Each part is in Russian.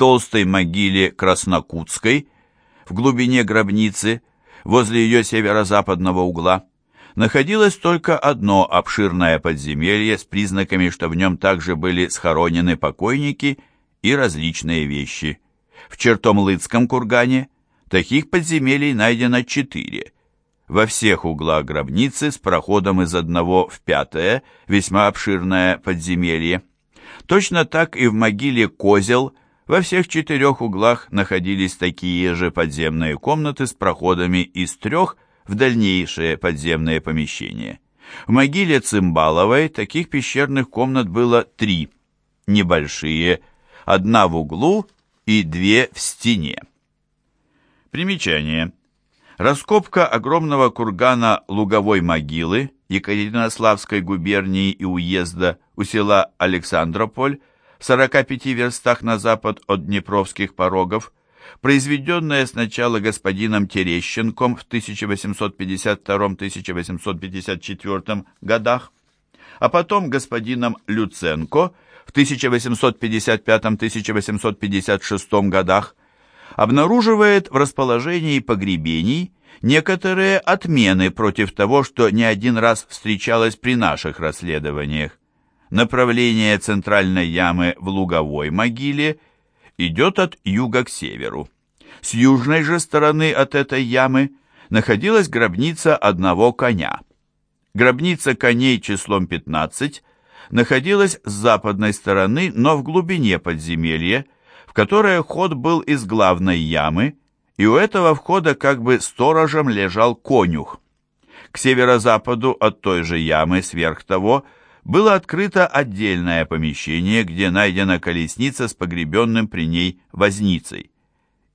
толстой могиле Краснокутской, в глубине гробницы, возле ее северо-западного угла, находилось только одно обширное подземелье с признаками, что в нем также были схоронены покойники и различные вещи. В Чертомлыцком кургане таких подземелий найдено четыре. Во всех углах гробницы с проходом из одного в пятое, весьма обширное подземелье. Точно так и в могиле Козел во всех четырех углах находились такие же подземные комнаты с проходами из трех в дальнейшие подземные помещения. В могиле Цимбаловой таких пещерных комнат было три, небольшие, одна в углу и две в стене. Примечание. Раскопка огромного кургана Луговой могилы Екатеринославской губернии и уезда у села Александрополь в 45 верстах на запад от Днепровских порогов, произведенная сначала господином Терещенком в 1852-1854 годах, а потом господином Люценко в 1855-1856 годах, обнаруживает в расположении погребений некоторые отмены против того, что не один раз встречалось при наших расследованиях. Направление центральной ямы в луговой могиле идет от юга к северу. С южной же стороны от этой ямы находилась гробница одного коня. Гробница коней числом 15 находилась с западной стороны, но в глубине подземелья, в которое ход был из главной ямы, и у этого входа как бы сторожем лежал конюх. К северо-западу от той же ямы, сверх того, было открыто отдельное помещение, где найдена колесница с погребенным при ней возницей.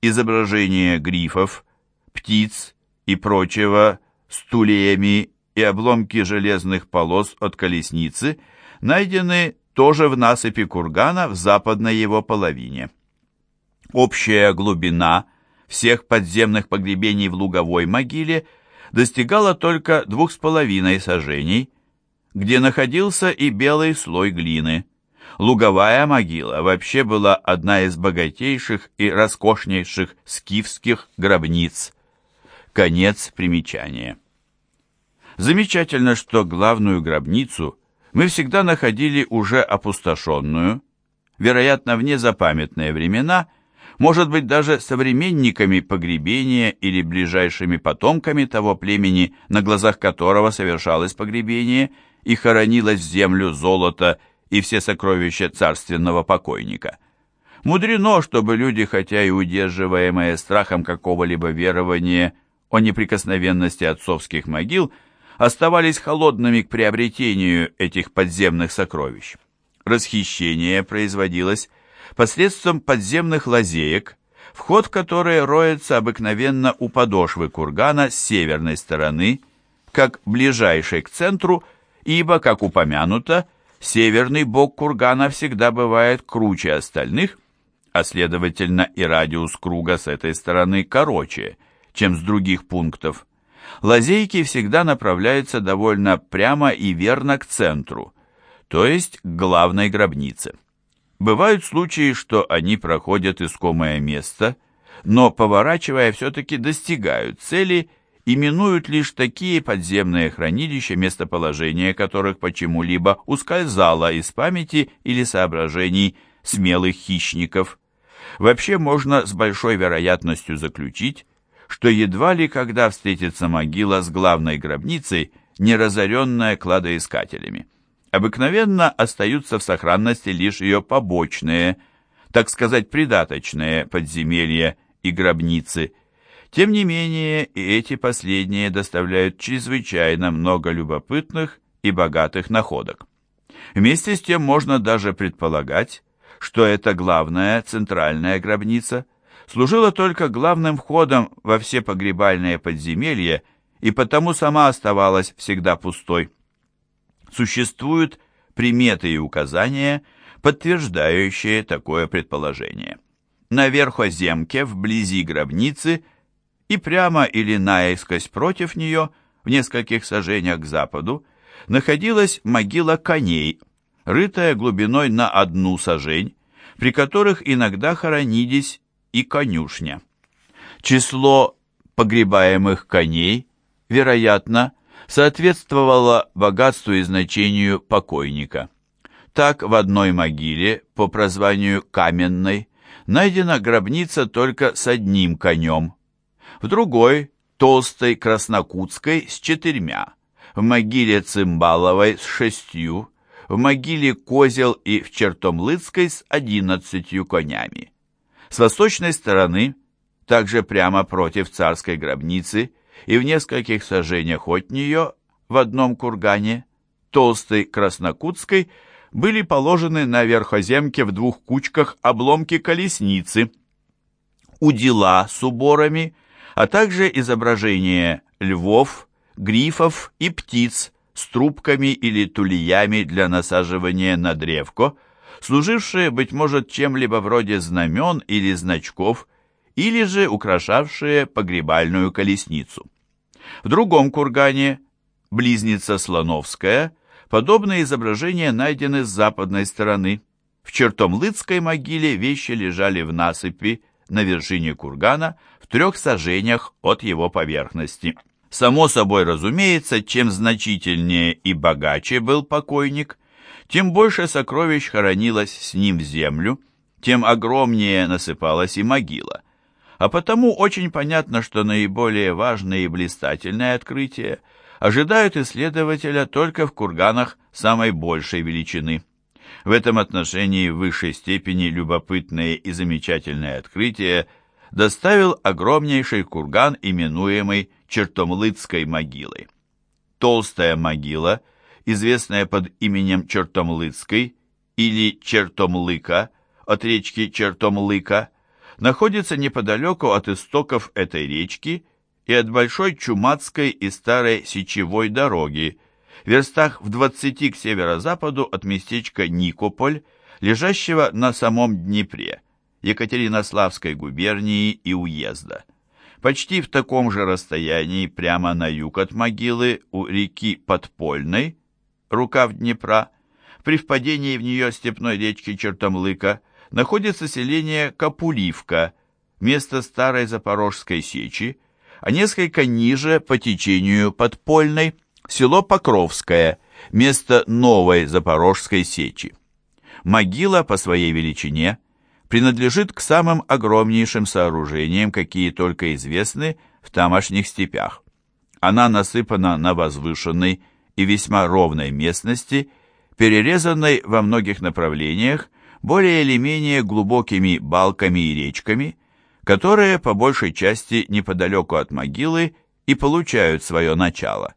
Изображения грифов, птиц и прочего с тулеями и обломки железных полос от колесницы найдены тоже в насыпи кургана в западной его половине. Общая глубина всех подземных погребений в луговой могиле достигала только двух с половиной сажений, где находился и белый слой глины. Луговая могила вообще была одна из богатейших и роскошнейших скифских гробниц. Конец примечания. Замечательно, что главную гробницу мы всегда находили уже опустошенную, вероятно, в незапамятные времена, может быть, даже современниками погребения или ближайшими потомками того племени, на глазах которого совершалось погребение – и хоронилось в землю золото и все сокровища царственного покойника. Мудрено, чтобы люди, хотя и удерживаемые страхом какого-либо верования о неприкосновенности отцовских могил, оставались холодными к приобретению этих подземных сокровищ. Расхищение производилось посредством подземных лазеек, вход в которые роется обыкновенно у подошвы кургана с северной стороны, как ближайшей к центру – ибо, как упомянуто, северный бок кургана всегда бывает круче остальных, а следовательно и радиус круга с этой стороны короче, чем с других пунктов. Лазейки всегда направляются довольно прямо и верно к центру, то есть к главной гробнице. Бывают случаи, что они проходят искомое место, но, поворачивая, все-таки достигают цели именуют лишь такие подземные хранилища, местоположение которых почему-либо ускользало из памяти или соображений смелых хищников. Вообще можно с большой вероятностью заключить, что едва ли когда встретится могила с главной гробницей, не разоренная кладоискателями. Обыкновенно остаются в сохранности лишь ее побочные, так сказать, придаточные подземелья и гробницы – тем не менее, и эти последние доставляют чрезвычайно много любопытных и богатых находок. Вместе с тем можно даже предполагать, что эта главная центральная гробница служила только главным входом во все погребальные подземелья и потому сама оставалась всегда пустой. Существуют приметы и указания, подтверждающие такое предположение. На верхоземке вблизи гробницы – и прямо или наискось против нее, в нескольких сажениях к западу, находилась могила коней, рытая глубиной на одну сажень, при которых иногда хоронились и конюшня. Число погребаемых коней, вероятно, соответствовало богатству и значению покойника. Так в одной могиле, по прозванию Каменной, найдена гробница только с одним конем, в другой, толстой краснокутской, с четырьмя, в могиле Цимбаловой с шестью, в могиле Козел и в Чертомлыцкой с одиннадцатью конями. С восточной стороны, также прямо против царской гробницы и в нескольких сажениях от нее, в одном кургане, толстой краснокутской, были положены на верхоземке в двух кучках обломки колесницы, удила с уборами, а также изображения львов, грифов и птиц с трубками или тулиями для насаживания на древко, служившие, быть может, чем-либо вроде знамен или значков, или же украшавшие погребальную колесницу. В другом кургане, близница Слоновская, Подобные изображения найдены с западной стороны. В Чертомлыцкой могиле вещи лежали в насыпи на вершине кургана трех сажениях от его поверхности. Само собой разумеется, чем значительнее и богаче был покойник, тем больше сокровищ хоронилось с ним в землю, тем огромнее насыпалась и могила. А потому очень понятно, что наиболее важные и блистательные открытия – ожидают исследователя только в курганах самой большей величины. В этом отношении в высшей степени любопытное и замечательное открытие доставил огромнейший курган, именуемый Чертомлыцкой могилой. Толстая могила, известная под именем Чертомлыцкой или Чертомлыка от речки Чертомлыка, находится неподалеку от истоков этой речки и от Большой Чумацкой и Старой Сечевой дороги, в верстах в 20 к северо-западу от местечка Никополь, лежащего на самом Днепре, Екатеринославской губернии и уезда. Почти в таком же расстоянии прямо на юг от могилы у реки Подпольной, рукав Днепра, при впадении в нее степной речки Чертомлыка, находится селение Капуливка, место старой Запорожской сечи, а несколько ниже по течению подпольной село Покровское, место новой Запорожской сечи. Могила по своей величине принадлежит к самым огромнейшим сооружениям, какие только известны в тамошних степях. Она насыпана на возвышенной и весьма ровной местности, перерезанной во многих направлениях более или менее глубокими балками и речками, которые по большей части неподалеку от могилы и получают свое начало.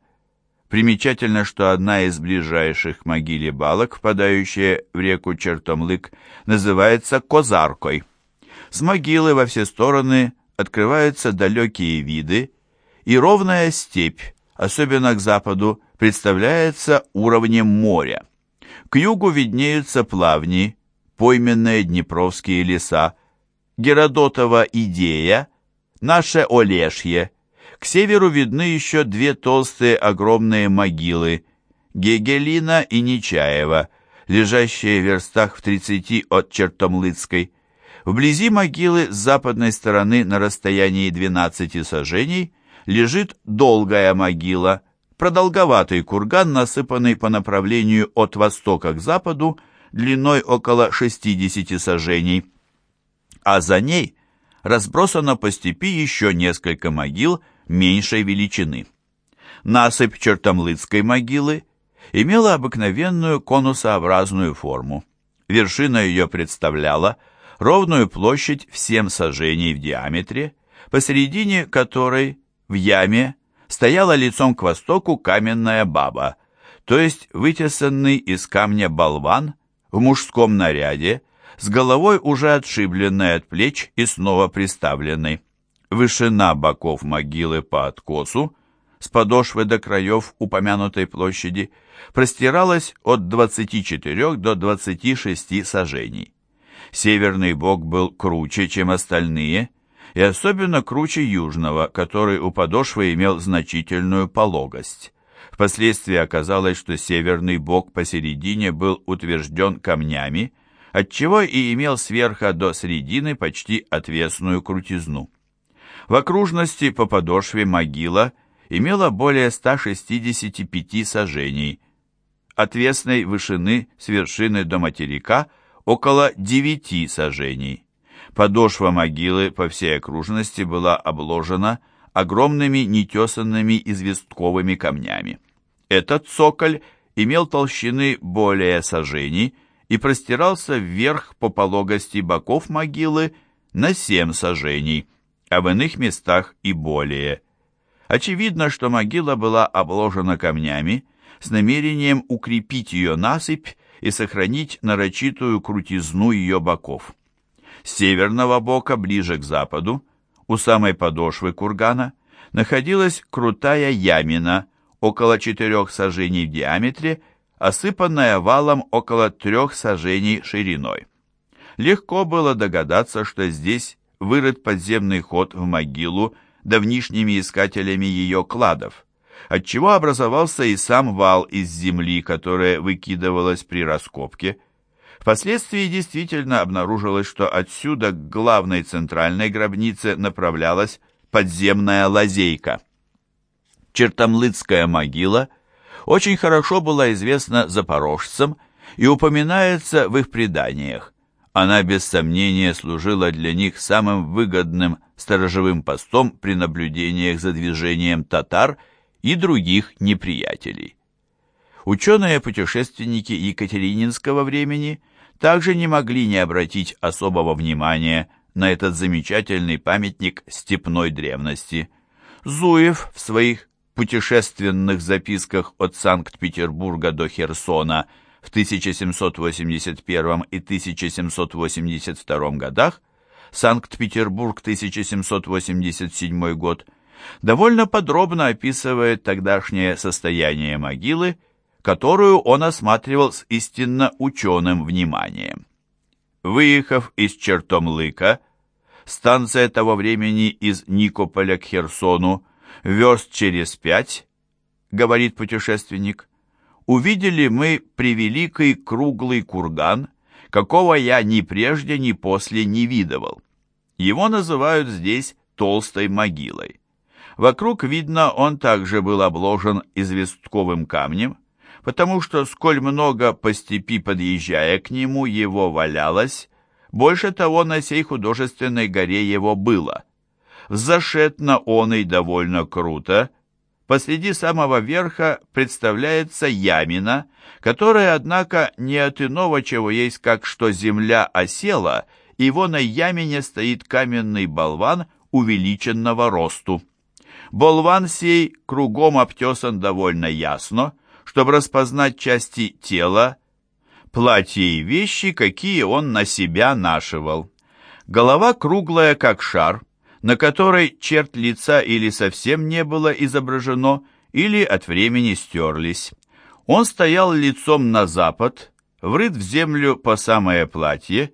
Примечательно, что одна из ближайших к могиле балок, впадающая в реку Чертомлык, называется Козаркой. С могилы во все стороны открываются далекие виды, и ровная степь, особенно к западу, представляется уровнем моря. К югу виднеются плавни, пойменные днепровские леса, Геродотова идея, наше Олешье. К северу видны еще две толстые огромные могилы, Гегелина и Нечаева, лежащие в верстах в 30 от Чертомлыцкой. Вблизи могилы с западной стороны на расстоянии 12 сажений лежит долгая могила, продолговатый курган, насыпанный по направлению от востока к западу, длиной около 60 сажений а за ней разбросано по степи еще несколько могил меньшей величины. Насыпь Чертомлыцкой могилы имела обыкновенную конусообразную форму. Вершина ее представляла ровную площадь в 7 сажений в диаметре, посередине которой в яме стояла лицом к востоку каменная баба, то есть вытесанный из камня болван в мужском наряде с головой уже отшибленной от плеч и снова приставленной. Вышина боков могилы по откосу, с подошвы до краев упомянутой площади, простиралась от 24 до 26 сажений. Северный бок был круче, чем остальные, и особенно круче южного, который у подошвы имел значительную пологость. Впоследствии оказалось, что северный бок посередине был утвержден камнями, отчего и имел сверха до середины почти отвесную крутизну. В окружности по подошве могила имела более 165 сажений, отвесной вышины с вершины до материка около 9 сажений. Подошва могилы по всей окружности была обложена огромными нетесанными известковыми камнями. Этот цоколь имел толщины более сажений и простирался вверх по пологости боков могилы на семь сажений, а в иных местах и более. Очевидно, что могила была обложена камнями с намерением укрепить ее насыпь и сохранить нарочитую крутизну ее боков. С северного бока, ближе к западу, у самой подошвы кургана, находилась крутая ямина около четырех сажений в диаметре, осыпанная валом около трех сажений шириной. Легко было догадаться, что здесь вырыт подземный ход в могилу давнишними искателями ее кладов, отчего образовался и сам вал из земли, которая выкидывалась при раскопке. Впоследствии действительно обнаружилось, что отсюда к главной центральной гробнице направлялась подземная лазейка. Чертомлыцкая могила очень хорошо была известна запорожцам и упоминается в их преданиях. Она без сомнения служила для них самым выгодным сторожевым постом при наблюдениях за движением татар и других неприятелей. Ученые-путешественники Екатерининского времени также не могли не обратить особого внимания на этот замечательный памятник степной древности. Зуев в своих путешественных записках от Санкт-Петербурга до Херсона в 1781 и 1782 годах, Санкт-Петербург, 1787 год, довольно подробно описывает тогдашнее состояние могилы, которую он осматривал с истинно ученым вниманием. Выехав из Чертомлыка, станция того времени из Никополя к Херсону верст через пять, говорит путешественник, увидели мы превеликий круглый курган, какого я ни прежде, ни после не видывал. Его называют здесь толстой могилой. Вокруг, видно, он также был обложен известковым камнем, потому что, сколь много по степи подъезжая к нему, его валялось, больше того на сей художественной горе его было – Взошед он и довольно круто. Посреди самого верха представляется ямина, которая, однако, не от иного чего есть, как что земля осела, и его на ямине стоит каменный болван увеличенного росту. Болван сей кругом обтесан довольно ясно, чтобы распознать части тела, платья и вещи, какие он на себя нашивал. Голова круглая, как шар, на которой черт лица или совсем не было изображено, или от времени стерлись. Он стоял лицом на запад, врыт в землю по самое платье,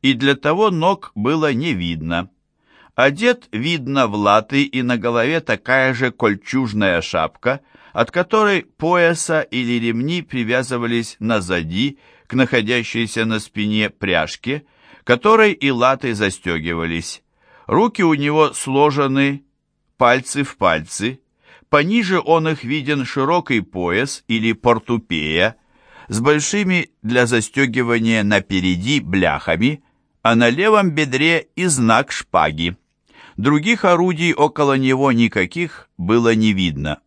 и для того ног было не видно. Одет, видно, в латы, и на голове такая же кольчужная шапка, от которой пояса или ремни привязывались назади к находящейся на спине пряжке, которой и латы застегивались. Руки у него сложены, пальцы в пальцы. Пониже он их виден широкий пояс или портупея с большими для застегивания напереди бляхами, а на левом бедре и знак шпаги. Других орудий около него никаких было не видно.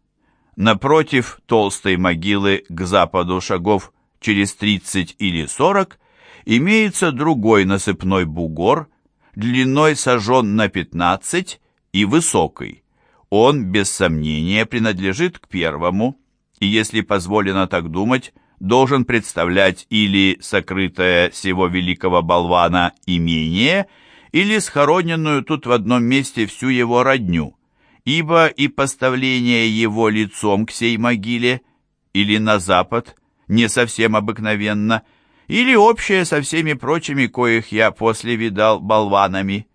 Напротив толстой могилы к западу шагов через 30 или 40 имеется другой насыпной бугор – длиной сажен на 15 и высокий. Он, без сомнения, принадлежит к первому, и, если позволено так думать, должен представлять или сокрытое всего великого болвана имение, или схороненную тут в одном месте всю его родню, ибо и поставление его лицом к сей могиле или на запад не совсем обыкновенно – или общее со всеми прочими, коих я после видал болванами.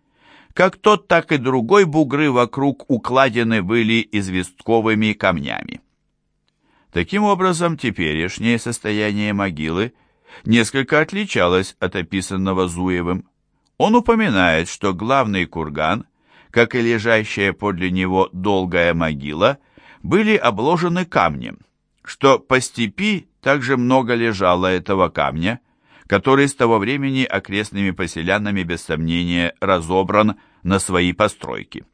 Как тот, так и другой бугры вокруг укладены были известковыми камнями. Таким образом, теперешнее состояние могилы несколько отличалась от описанного Зуевым. Он упоминает, что главный курган, как и лежащая подле него долгая могила, были обложены камнем, что по степи также много лежало этого камня, который с того времени окрестными поселянами без сомнения разобран на свои постройки.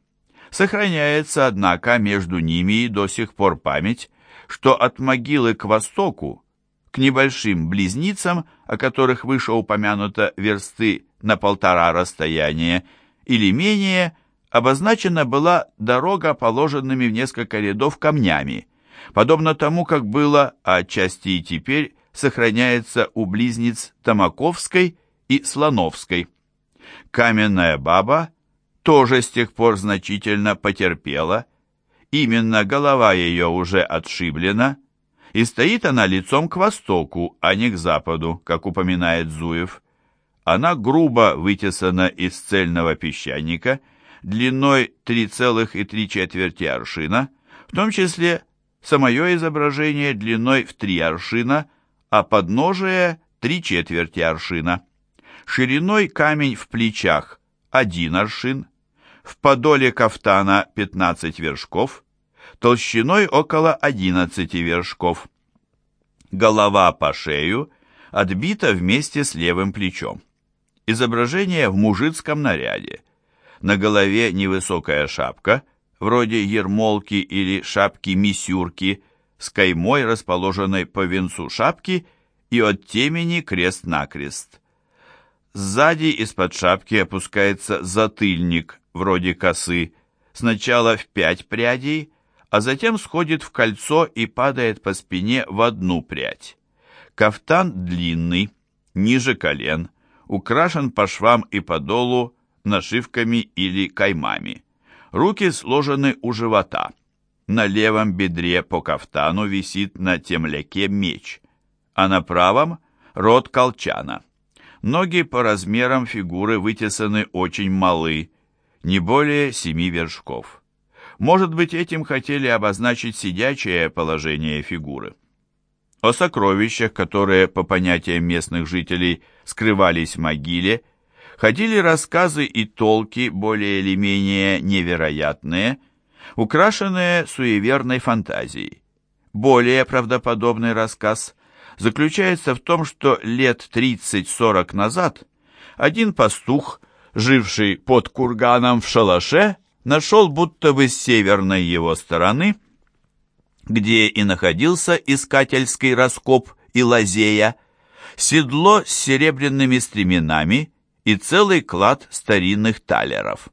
Сохраняется, однако, между ними и до сих пор память, что от могилы к востоку, к небольшим близнецам, о которых выше упомянуто версты на полтора расстояния или менее, обозначена была дорога положенными в несколько рядов камнями, подобно тому, как было, а отчасти и теперь, сохраняется у близнец Тамаковской и Слоновской. Каменная баба тоже с тех пор значительно потерпела, именно голова ее уже отшиблена, и стоит она лицом к востоку, а не к западу, как упоминает Зуев. Она грубо вытесана из цельного песчаника, длиной 3,3 аршина, в том числе самое изображение длиной в 3 аршина, а подножие – 3 четверти аршина. Шириной камень в плечах – 1 аршин, в подоле кафтана 15 вершков, толщиной около 11 вершков. Голова по шею отбита вместе с левым плечом. Изображение в мужицком наряде. На голове невысокая шапка, вроде ермолки или шапки-мисюрки, с каймой, расположенной по венцу шапки, и от темени крест-накрест. Сзади из-под шапки опускается затыльник, вроде косы, сначала в пять прядей, а затем сходит в кольцо и падает по спине в одну прядь. Кафтан длинный, ниже колен, украшен по швам и по долу нашивками или каймами. Руки сложены у живота. На левом бедре по кафтану висит на темляке меч, а на правом — рот колчана. Ноги по размерам фигуры вытесаны очень малы, не более семи вершков. Может быть, этим хотели обозначить сидячее положение фигуры. О сокровищах, которые, по понятиям местных жителей, скрывались в могиле, ходили рассказы и толки, более или менее невероятные, украшенные суеверной фантазией. Более правдоподобный рассказ заключается в том, что лет 30-40 назад один пастух, живший под курганом в шалаше, нашел будто бы с северной его стороны, где и находился искательский раскоп и лазея, седло с серебряными стременами и целый клад старинных талеров.